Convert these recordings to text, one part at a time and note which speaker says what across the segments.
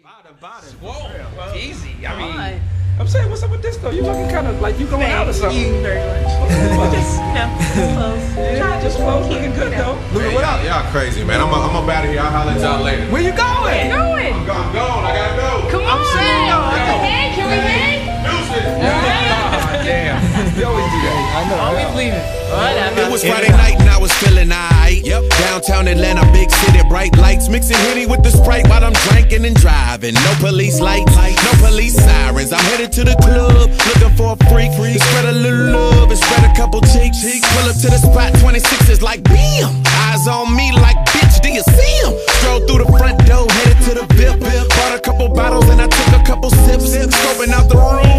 Speaker 1: Whoa, easy. I mean, I'm saying, what's up with this though? You looking kind of like you going out or
Speaker 2: Thank
Speaker 1: something?
Speaker 2: you very much. just, you know, close.
Speaker 1: Yeah, just close, looking good though.
Speaker 3: Man, y'all, y'all crazy, man. I'm, I'm up out of here. I'll holler at y'all later.
Speaker 1: Where you going?
Speaker 2: Going.
Speaker 3: I'm gone, gone. I gotta go.
Speaker 2: Come on.
Speaker 1: saying, yo,
Speaker 2: Can we hang? Can we hang?
Speaker 3: Deuces.
Speaker 1: Ah, damn. You always do that. I know.
Speaker 2: Always leaving. Whatever.
Speaker 4: It was Friday night and I was feeling alright. Yep. Downtown Atlanta, big city, bright lights, mixing Henny with the Sprite while I'm drinking and driving. No police lights, no police sirens. I'm headed to the club, looking for a freak. To spread a little love and spread a couple cheeks. Pull up to the spot, 26 is like bam. Eyes on me like bitch, do you see him? Stroll through the front door, headed to the VIP. Bought a couple bottles and I took a couple sips. Scoping out the room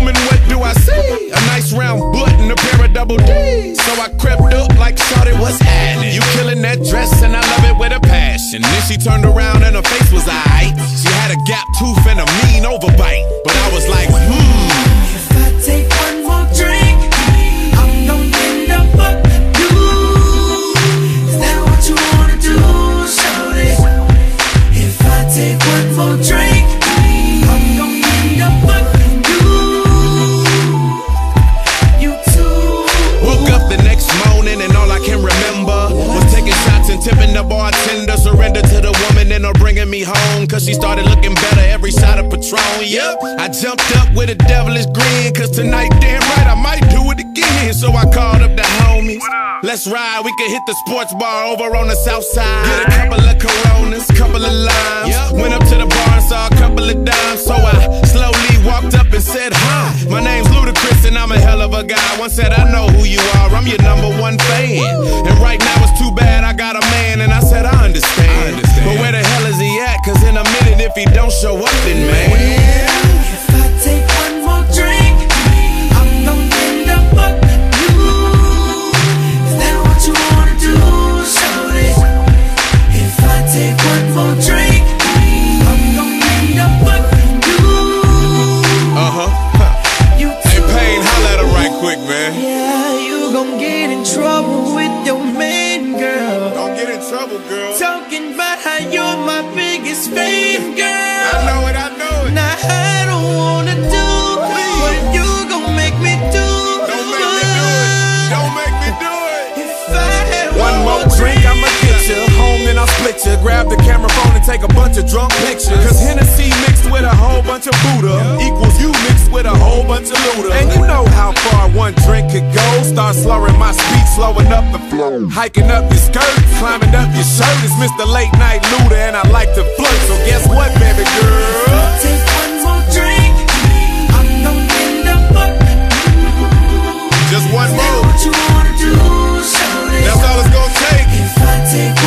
Speaker 4: passion. Then she turned around and her face she started looking better every shot of Patron. Yep, I jumped up with a devilish grin. Cause tonight, damn right, I might do it again. So I called up the homies. Let's ride, we can hit the sports bar over on the south side. Get a couple of coronas, couple of limes. Yep. Went up to the bar and saw a couple of dimes. So I slowly walked up and said, Hi, my name's Ludacris and I'm a hell of a guy. One said, I know who you are, I'm your number one fan. And right now it's too bad I got a man, and I said, I understand. He don't show up, then man.
Speaker 5: If I take one more drink, I'm gonna end up you. Is that what you wanna do, shorty? If I take one more drink, I'm gonna end up you.
Speaker 4: Uh huh.
Speaker 5: You
Speaker 4: Hey,
Speaker 5: too.
Speaker 4: Payne, holla at her right quick, man.
Speaker 5: Yeah, you gon' get in trouble with your man, girl.
Speaker 4: Don't get in trouble, girl. Drink, I'ma get you. Home, then I'll split you. Grab the camera phone and take a bunch of drunk pictures. Cause Hennessy mixed with a whole bunch of Buddha equals you mixed with a whole bunch of Luda. And you know how far one drink could go. Start slurring my speech, slowing up the flow. Hiking up your skirt, climbing up your shirt. It's Mr. Late Night Luda, and I like to flirt. So guess what, baby girl?
Speaker 5: Take one more drink. I'm gonna end up.
Speaker 4: Just one more.
Speaker 5: what you wanna do?
Speaker 4: That's all
Speaker 5: take